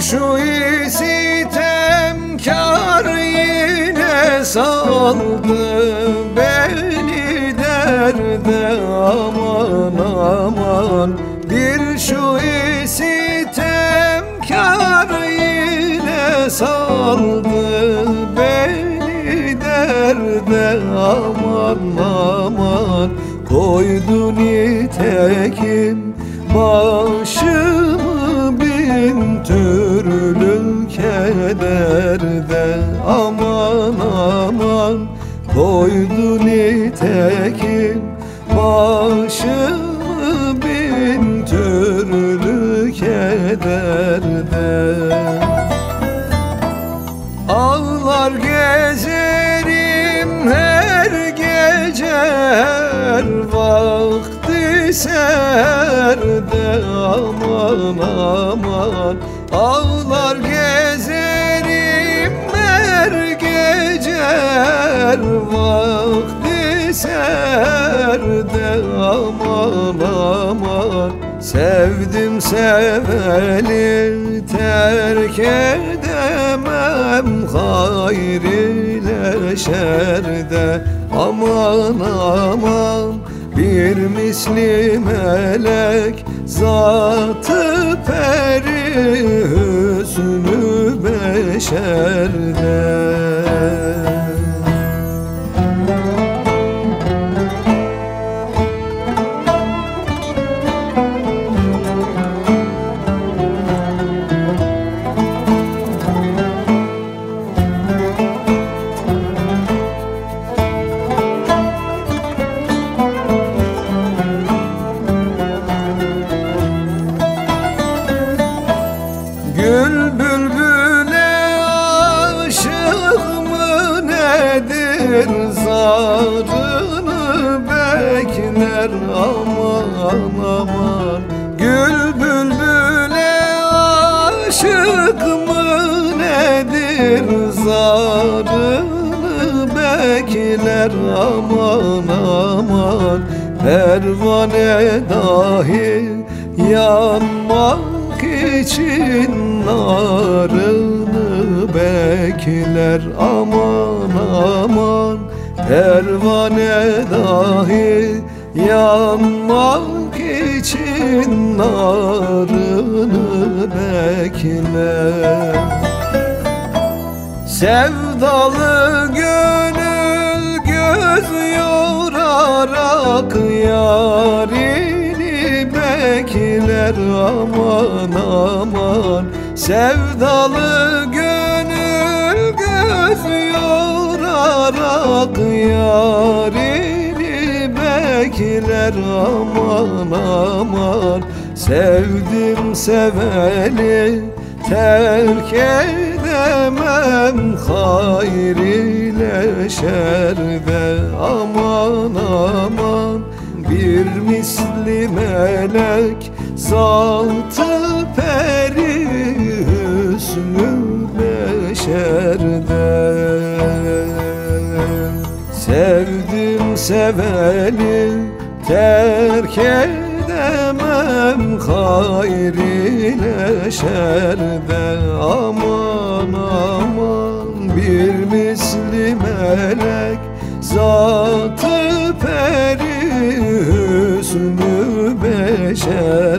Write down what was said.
şu istemkar yine saldı beni derde aman aman. Bir şu istemkar yine saldı beni derde aman aman. Koydun itekim başımı bin tüm kederde aman aman Koydu nitekim başımı bin türlü kederde. Ağlar gezerim her gece her vakti serde. Aman aman. Ağlar gezerim gece her vakti serde aman aman. Sevdim seveli terk edemem Hayır ile şerde. Aman aman Bir misli melek zatı peri hüsnü beşerde nedir zarını bekler aman aman. Gül bülbüle aşık mı nedir? Zarını bekler aman aman. Pervane dahi yanmak için narını bekler aman aman Pervane dahi yanmak için narını bekler Sevdalı gönül göz yorarak yarini bekler. Aman aman. Sevdalı gönül yorarak yarini bekler aman aman. Sevdim seveli terk edemem. Hayır ile şerde aman aman. Bir misli melek zatı Seveli terk edemem Hayır ile şerde aman aman Bir misli melek zatı peri hüsnü beşerde